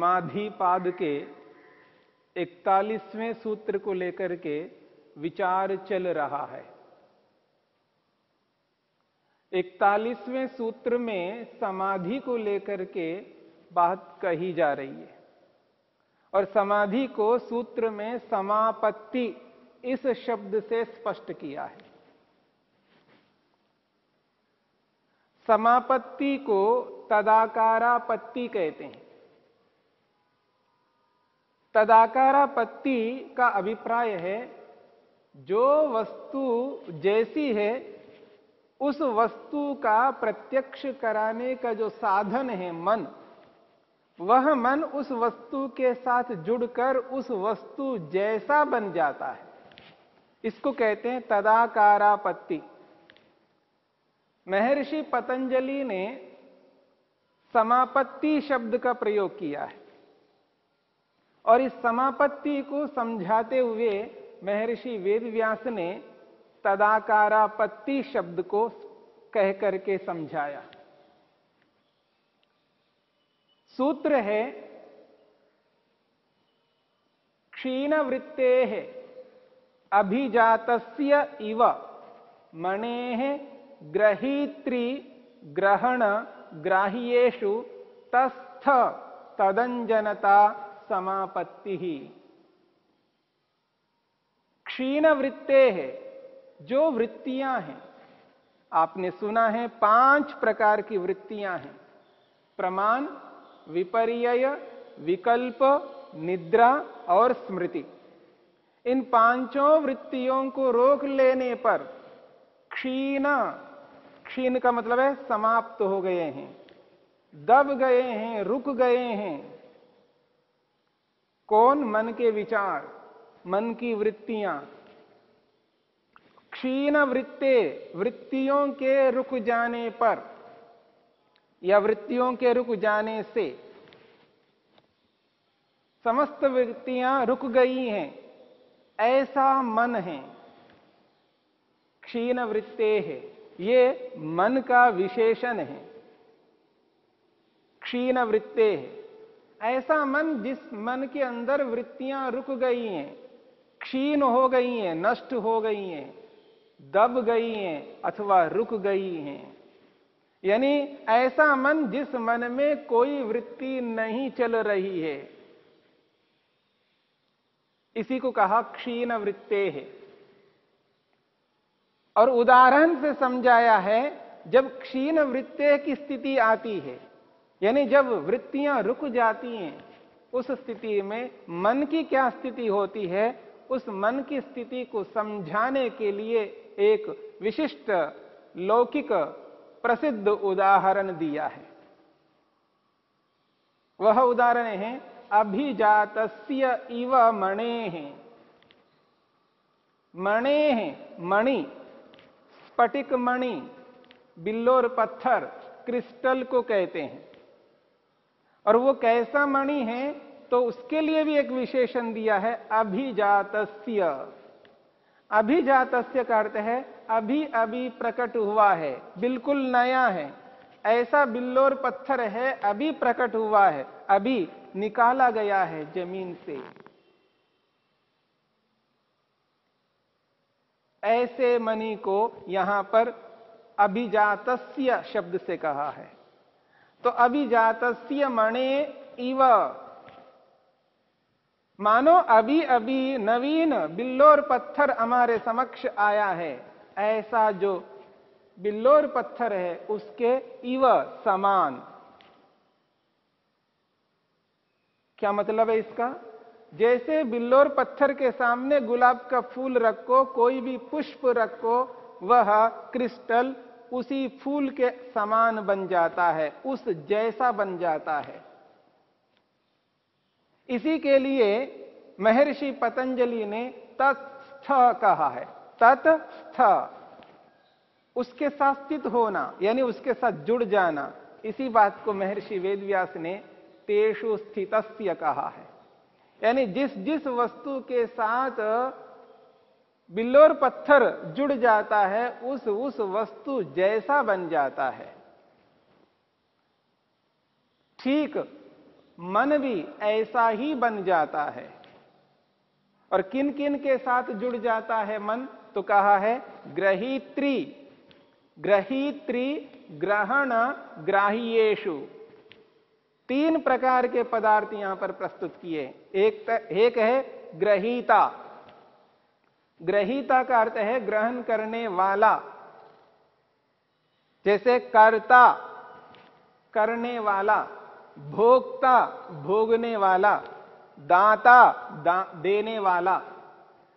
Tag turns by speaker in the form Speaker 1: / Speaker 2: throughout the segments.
Speaker 1: समाधि पाद के इकतालीसवें सूत्र को लेकर के विचार चल रहा है। इकतालीसवें सूत्र में समाधि को लेकर के बात कही जा रही है और समाधि को सूत्र में समापत्ति इस शब्द से स्पष्ट किया है। समापत्ति को तदाकारापत्ति कहते हैं। तदाकारापत्ति का अभिप्राय है, जो वस्तु जैसी है, उस वस्तु का प्रत्यक्ष कराने का जो साधन है मन, वह मन उस वस्तु के साथ जुड़कर उस वस्तु जैसा बन जाता है। इसको कहते हैं तदाकारापत्ति महर्षि पतंजलि ने समापत्ति शब्द का प्रयोग किया है। और इस समापत्ति को समझाते हुए महर्षि वेदव्यास ने तदाकारापत्ति शब्द को कह करके समझाया। सूत्र है क्षीण वृत्ते अभिजातस्य इव मणे ग्रहीत्री ग्रहण ग्राह्येषु तस्थ तदंजनता समापत्ति। ही क्षीण वृत्ते है जो वृत्तियाँ हैं। आपने सुना है पाँच प्रकार की वृत्तियाँ हैं। प्रमाण विपर्य विकल्प, निद्रा और स्मृति। इन पाँचों वृत्तियों को रोक लेने पर क्षीण क्षीण का मतलब है समाप्त हो गए हैं, दब गए हैं, रुक गए हैं। कौन मन के विचार, मन की वृत्तियाँ? क्षीण वृत्ते वृत्तियों के रुक जाने पर या वृत्तियों के रुक जाने से। समस्त वृत्तियाँ रुक गई हैं, ऐसा मन है। क्षीण वृत्ते है, ये मन का विशेषण है। क्षीण वृत्ते है। ऐसा मन जिस मन के अंदर वृत्तियाँ रुक गई हैं, क्षीण हो गई हैं, नष्ट हो गई हैं, दब गई हैं अथवा रुक गई हैं। यानी ऐसा मन जिस मन में कोई वृत्ति नहीं चल रही है, इसी को कहा क्षीण वृत्ते है। और उदाहरण से समझाया है, जब क्षीण वृत्ते की स्थिति आती है यानी जब वृत्तियाँ रुक जाती हैं, उस स्थिति में मन की क्या स्थिति होती है, उस मन की स्थिति को समझाने के लिए एक विशिष्ट लौकिक प्रसिद्ध उदाहरण दिया है। वह उदाहरण है अभिजात इव मणे। मणे मणि स्फटिक मणि बिल्लोर पत्थर, क्रिस्टल को कहते हैं। और वो कैसा मणि है तो उसके लिए भी एक विशेषण दिया है, अभिजातस्य। अभिजातस्य का अर्थ है, अभी अभी प्रकट हुआ है, बिल्कुल नया है। ऐसा बिल्लोर पत्थर है, अभी प्रकट हुआ है, अभी निकाला गया है ज़मीन से। ऐसे मणि को यहाँ पर अभिजातस्य शब्द से कहा है। तो अभिजात मणे इव। मानो अभी अभी नवीन बिल्लोर पत्थर हमारे समक्ष आया है। ऐसा जो बिल्लोर पत्थर है, उसके इव समान। क्या मतलब है इसका? जैसे बिल्लोर पत्थर के सामने गुलाब का फूल रखो, कोई भी पुष्प रखो, वह क्रिस्टल उसी फूल के समान बन जाता है, उस जैसा बन जाता है। इसी के लिए महर्षि पतंजलि ने तत्स्थ कहा है। तत्स्थ, उसके साथ स्थित होना, यानी उसके साथ जुड़ जाना, इसी बात को महर्षि वेदव्यास ने तेषु स्थित कहा है। यानी जिस जिस वस्तु के साथ बिल्लोर पत्थर जुड़ जाता है, उस उस वस्तु जैसा बन जाता है। ठीक मन भी ऐसा ही बन जाता है। और किन किन के साथ जुड़ जाता है मन? तो कहा है, ग्रहित्री। ग्रहित्री ग्रहण ग्राह्येशु तीन प्रकार के पदार्थ यहाँ पर प्रस्तुत किए। एक एक है ग्रहीता। ग्रहीता का अर्थ है ग्रहण करने वाला। जैसे कर्ता करने वाला भोक्ता भोगने वाला दाता दा, देने वाला।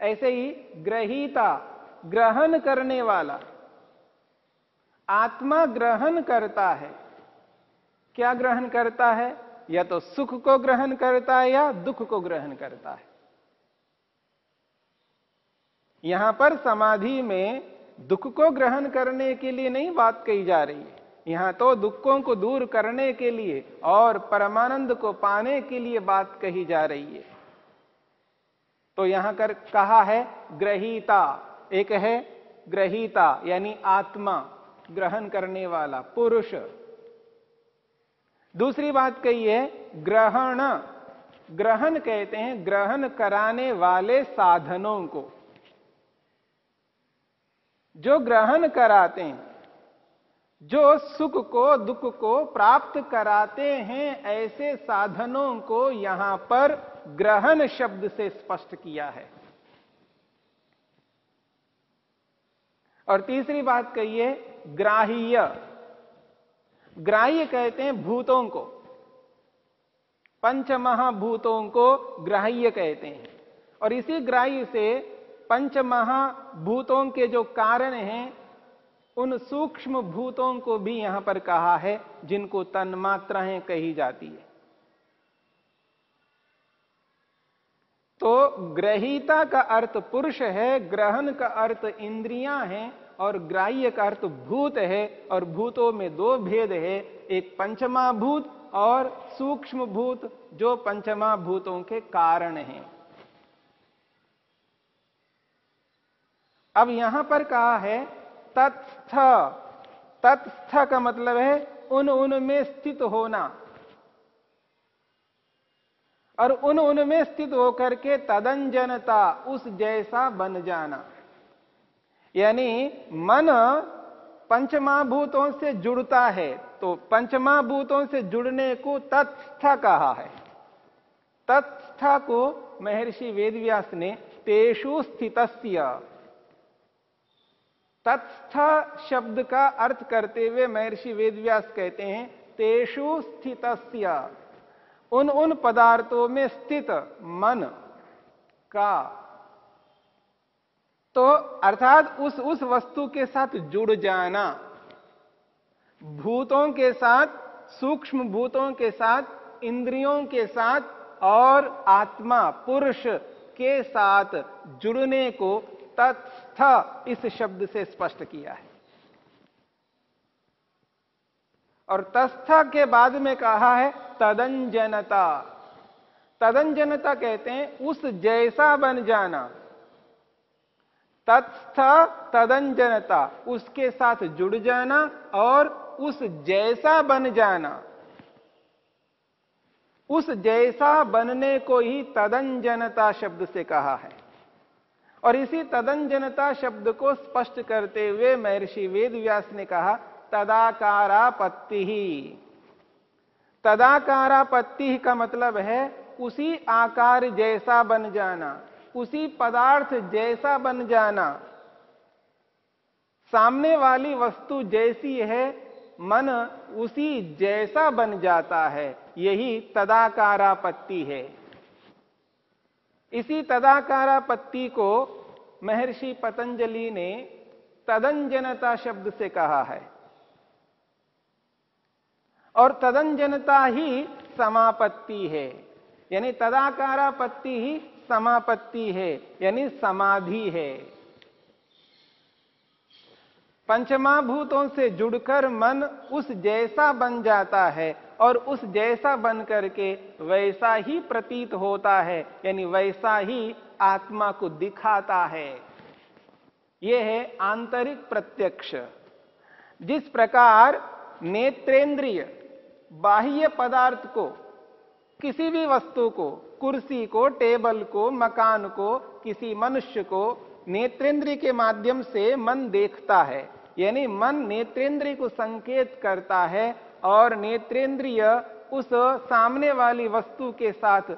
Speaker 1: ऐसे ही ग्रहीता ग्रहण करने वाला। आत्मा ग्रहण करता है। क्या ग्रहण करता है? या तो सुख को ग्रहण करता है या दुख को ग्रहण करता है। यहाँ पर समाधि में दुख को ग्रहण करने के लिए नहीं बात कही जा रही है। यहाँ तो दुखों को दूर करने के लिए और परमानंद को पाने के लिए बात कही जा रही है। तो यहाँ कर कहा है ग्रहीता, एक है ग्रहीता, यानी आत्मा ग्रहण करने वाला, पुरुष। दूसरी बात कही है ग्रहण। ग्रहण कहते हैं ग्रहण कराने वाले साधनों को। जो ग्रहण कराते हैं, जो सुख को, दुख को प्राप्त कराते हैं, ऐसे साधनों को यहाँ पर ग्रहण शब्द से स्पष्ट किया है। और तीसरी बात कहिए ग्राह्य। ग्राह्य कहते हैं भूतों को। पंचमहाभूतों को ग्राह्य कहते हैं। और इसी ग्राह्य से पंच महाभूतों के जो कारण हैं, उन सूक्ष्म भूतों को भी यहाँ पर कहा है, जिनको तन्मात्राएँ कही जाती है। तो ग्रहीता का अर्थ पुरुष है, ग्रहण का अर्थ इंद्रियाँ हैं, और ग्राह्य का अर्थ भूत है, और भूतों में दो भेद है, एक पंचमा भूत और सूक्ष्म भूत, जो पंचमा भूतों के कारण हैं। अब यहाँ पर कहा है तत्स्थ। तत्स्थ का मतलब है उन उन में स्थित होना। और उन उन में स्थित होकर के तदंजनता, उस जैसा बन जाना। यानी मन पंचमाभूतों से जुड़ता है तो पंचमाभूतों से जुड़ने को तत्स्थ कहा है। तत्स्थ को महर्षि वेदव्यास ने तेषु स्थित तत्स्थ शब्द का अर्थ करते हुए महर्षि वेदव्यास कहते हैं, तेषु स्थित उन उन पदार्थों में स्थित मन का। तो अर्थात उस उस वस्तु के साथ जुड़ जाना, भूतों के साथ, सूक्ष्म भूतों के साथ, इंद्रियों के साथ और आत्मा पुरुष के साथ जुड़ने को तत्स्थ इस शब्द से स्पष्ट किया है। और तस्थ के बाद में कहा है तदंजनता। तदंजनता कहते हैं उस जैसा बन जाना। तत्स्थ तदंजनता, उसके साथ जुड़ जाना और उस जैसा बन जाना। उस जैसा बनने को ही तदंजनता शब्द से कहा है। और इसी तदंजनता शब्द को स्पष्ट करते हुए महर्षि वेद व्यास ने कहा तदाकारापत्ति ही। तदाकारापत्ति का मतलब है, उसी आकार जैसा बन जाना, उसी पदार्थ जैसा बन जाना। सामने वाली वस्तु जैसी है, मन उसी जैसा बन जाता है, यही तदाकारापत्ति है। इसी तदाकारापत्ति को महर्षि पतंजलि ने तदंजनता शब्द से कहा है। और तदंजनता ही समापत्ति है। यानी तदाकारापत्ति ही समापत्ति है, यानी समाधि है। पंचमाभूतों से जुड़कर मन उस जैसा बन जाता है और उस जैसा बन करके वैसा ही प्रतीत होता है, यानी वैसा ही आत्मा को दिखाता है। यह है आंतरिक प्रत्यक्ष। जिस प्रकार नेत्रेंद्रिय बाह्य पदार्थ को, किसी भी वस्तु को, कुर्सी को, टेबल को, मकान को, किसी मनुष्य को नेत्रेंद्रिय के माध्यम से मन देखता है, यानी मन नेत्रेंद्रिय को संकेत करता है और नेत्रेंद्रिय उस सामने वाली वस्तु के साथ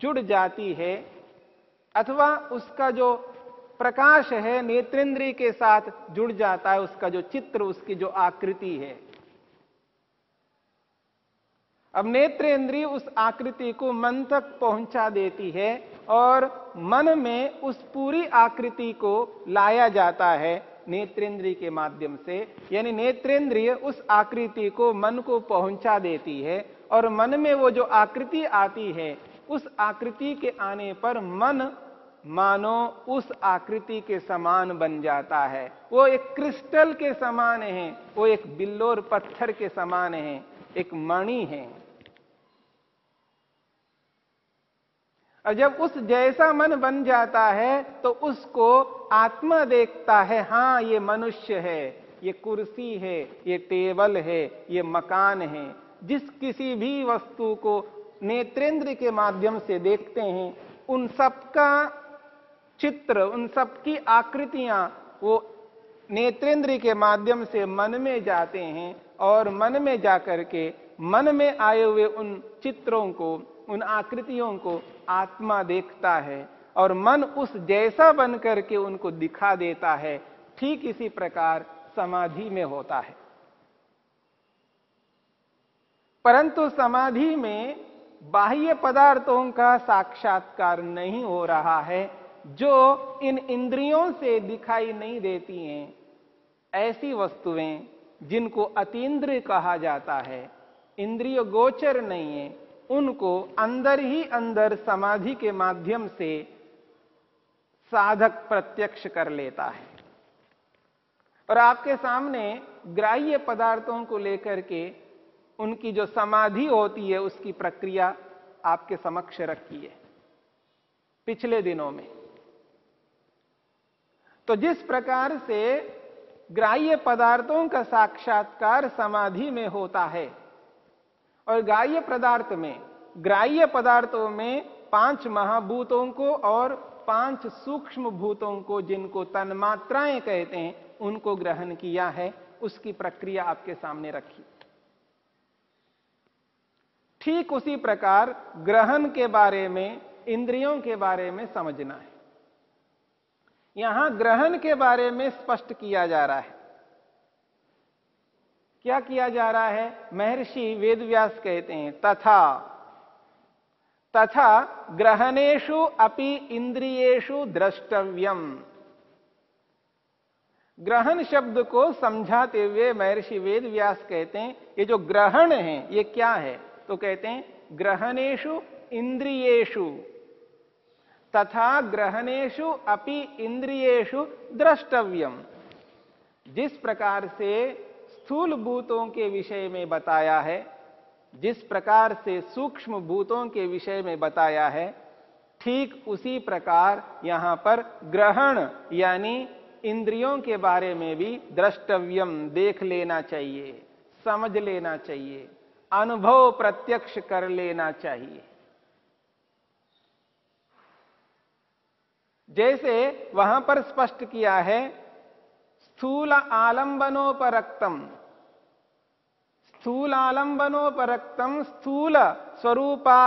Speaker 1: जुड़ जाती है, अथवा उसका जो प्रकाश है नेत्रेंद्रिय के साथ जुड़ जाता है, उसका जो चित्र, उसकी जो आकृति है। अब नेत्रेंद्रिय उस आकृति को मन तक पहुँचा देती है और मन में उस पूरी आकृति को लाया जाता है। नेत्रेंद्रिय के माध्यम से, यानी नेत्रेंद्रिय उस आकृति को मन को पहुँचा देती है और मन में वो जो आकृति आती है, उस आकृति के आने पर मन मानो उस आकृति के समान बन जाता है। वो एक क्रिस्टल के समान है, वो एक बिल्लोर पत्थर के समान है, एक मणि है। और जब उस जैसा मन बन जाता है तो उसको आत्मा देखता है, हाँ, ये मनुष्य है, ये कुर्सी है, ये टेबल है, ये मकान है। जिस किसी भी वस्तु को नेत्रेंद्र के माध्यम से देखते हैं, उन सबका चित्र, उन सबकी आकृतियाँ वो नेत्रेंद्र के माध्यम से मन में जाते हैं और मन में जाकर के मन में आए हुए उन चित्रों को उन आकृतियों को आत्मा देखता है और मन उस जैसा बन करके उनको दिखा देता है, ठीक इसी प्रकार समाधि में होता है। परंतु समाधि में बाह्य पदार्थों का साक्षात्कार नहीं हो रहा है, जो इन इंद्रियों से दिखाई नहीं देती हैं, ऐसी वस्तुएँ जिनको अतीन्द्रिय कहा जाता है। इंद्रिय गोचर नहीं है उनको अंदर ही अंदर समाधि के माध्यम से साधक प्रत्यक्ष कर लेता है। और आपके सामने ग्राह्य पदार्थों को लेकर के उनकी जो समाधि होती है, उसकी प्रक्रिया आपके समक्ष रखी है। पिछले दिनों में। तो जिस प्रकार से ग्राह्य पदार्थों का साक्षात्कार समाधि में होता है और ग्राह्य पदार्थ में, ग्राह्य पदार्थों में पाँच महाभूतों को और पाँच सूक्ष्म भूतों को जिनको तन्मात्राएँ कहते हैं, उनको ग्रहण किया है, उसकी प्रक्रिया आपके सामने रखी। ठीक उसी प्रकार ग्रहण के बारे में, इंद्रियों के बारे में समझना है। यहाँ ग्रहण के बारे में स्पष्ट किया जा रहा है। क्या किया जा रहा है? महर्षि वेदव्यास कहते हैं, तथा। तथा ग्रहणेशु अपि इंद्रियेशु द्रष्टव्यम। ग्रहण शब्द को समझाते हुए महर्षि वेद व्यास कहते हैं, ये जो ग्रहण है, ये क्या है? तो कहते हैं ग्रहणेशु इंद्रियेशु तथा ग्रहणेशु अपि इंद्रियेशु द्रष्टव्यम। जिस प्रकार से स्थूल भूतों के विषय में बताया है, जिस प्रकार से सूक्ष्म भूतों के विषय में बताया है, ठीक उसी प्रकार यहाँ पर ग्रहण यानी इंद्रियों के बारे में भी द्रष्टव्यम देख लेना चाहिए, समझ लेना चाहिए, अनुभव प्रत्यक्ष कर लेना चाहिए। जैसे वहाँ पर स्पष्ट किया है स्थूल आलंबनोपरक्तम। स्थूल आलंबनोपरक्तम स्थूल स्वरूपा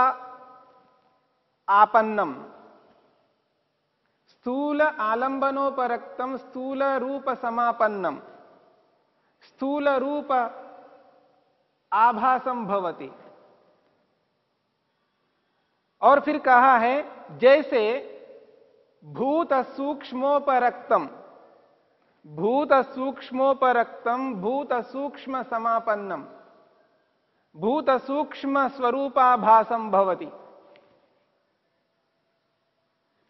Speaker 1: आपन्नम। स्थूल आलंबनोपरक्तम स्थूल रूप समापन्नम। स्थूल रूप आभासम भवती। और फिर कहा है, जैसे भूत सूक्ष्मोपरक्तम भूत सूक्ष्मोपरक्तम भूत सूक्ष्म समापन्नम भूत सूक्ष्म स्वरूपाभासम भवती।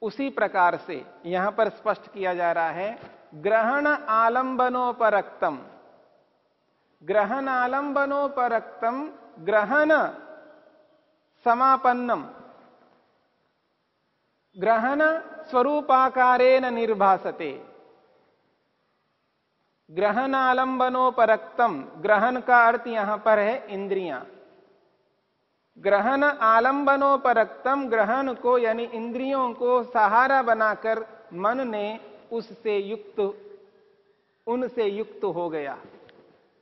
Speaker 1: उसी प्रकार से यहाँ पर स्पष्ट किया जा रहा है, ग्रहण आलंबनोपरक्तम ग्रहण आलंबनोपरक्तम ग्रहण समापन्नम ग्रहण स्वरूपाकारेण निर्भासते। ग्रहण आलंबनोपरक्तम ग्रहण का अर्थ यहाँ पर है इंद्रियाँ। ग्रहण आलंबनोपरक्तम, ग्रहण को यानी इंद्रियों को सहारा बनाकर मन ने उससे युक्त, उनसे युक्त हो गया।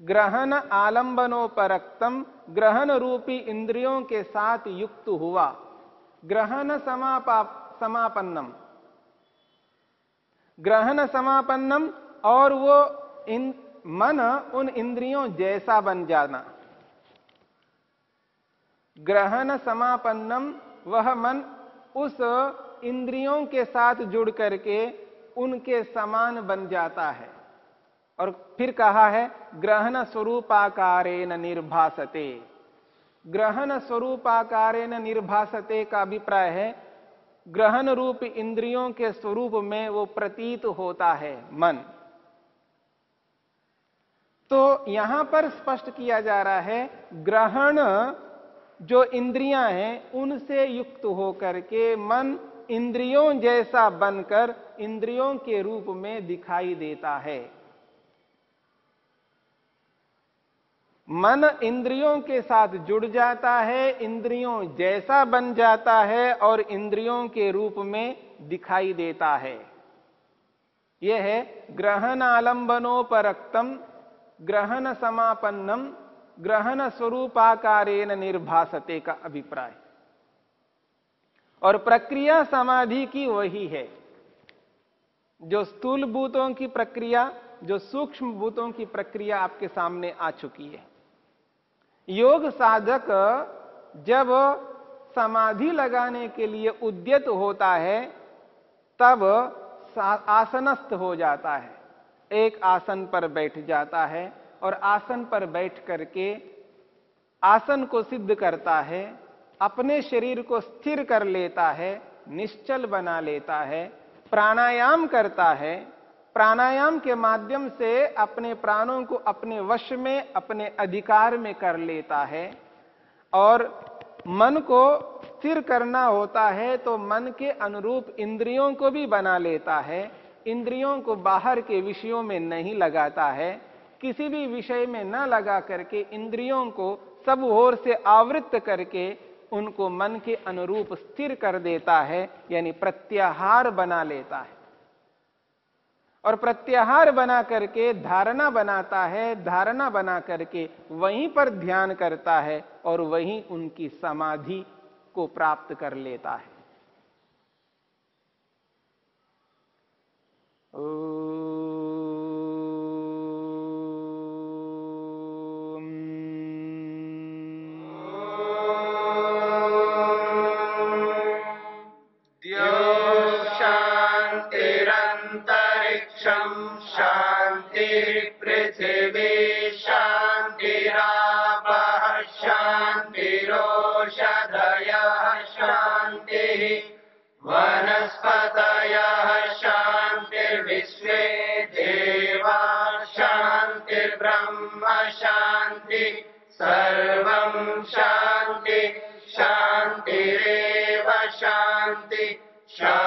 Speaker 1: ग्रहण आलंबनोपरक्तम, ग्रहण रूपी इंद्रियों के साथ युक्त हुआ। ग्रहण समापा, समापन्नम। ग्रहण समापन्नम और वो इन मन उन इंद्रियों जैसा बन जाना। ग्रहण समापन्नम, वह मन उस इंद्रियों के साथ जुड़ करके उनके समान बन जाता है। और फिर कहा है, ग्रहण स्वरूपाकारेण निर्भासते। ग्रहण स्वरूपाकारेण निर्भासते का अभिप्राय है, ग्रहण रूप इंद्रियों के स्वरूप में वो प्रतीत होता है मन। तो यहाँ पर स्पष्ट किया जा रहा है, ग्रहण जो इंद्रियाँ हैं, उनसे युक्त होकर के मन इंद्रियों जैसा बनकर इंद्रियों के रूप में दिखाई देता है। मन इंद्रियों के साथ जुड़ जाता है, इंद्रियों जैसा बन जाता है और इंद्रियों के रूप में दिखाई देता है। यह है ग्रहण आलंबनों आलंबनोपरक्तम ग्रहण समापन्नम, ग्रहण स्वरूपाकारेण निर्भासते का अभिप्राय। और प्रक्रिया समाधि की वही है। जो स्थूल भूतों की प्रक्रिया, जो सूक्ष्म भूतों की प्रक्रिया आपके सामने आ चुकी है। योग साधक जब समाधि लगाने के लिए उद्यत होता है, तब आसनस्थ हो जाता है। एक आसन पर बैठ जाता है और आसन पर बैठ करके आसन को सिद्ध करता है, अपने शरीर को स्थिर कर लेता है, निश्चल बना लेता है, प्राणायाम करता है। प्राणायाम के माध्यम से अपने प्राणों को अपने वश में, अपने अधिकार में कर लेता है और मन को स्थिर करना होता है तो मन के अनुरूप इंद्रियों को भी बना लेता है। इंद्रियों को बाहर के विषयों में नहीं लगाता है, किसी भी विषय में न लगा करके इंद्रियों को सब ओर से आवृत्त करके उनको मन के अनुरूप स्थिर कर देता है, यानी प्रत्याहार बना लेता है। और प्रत्याहार बना करके धारणा बनाता है, धारणा बना करके वहीं पर ध्यान करता है और वहीं उनकी समाधि को प्राप्त कर लेता है।
Speaker 2: Oh. shine.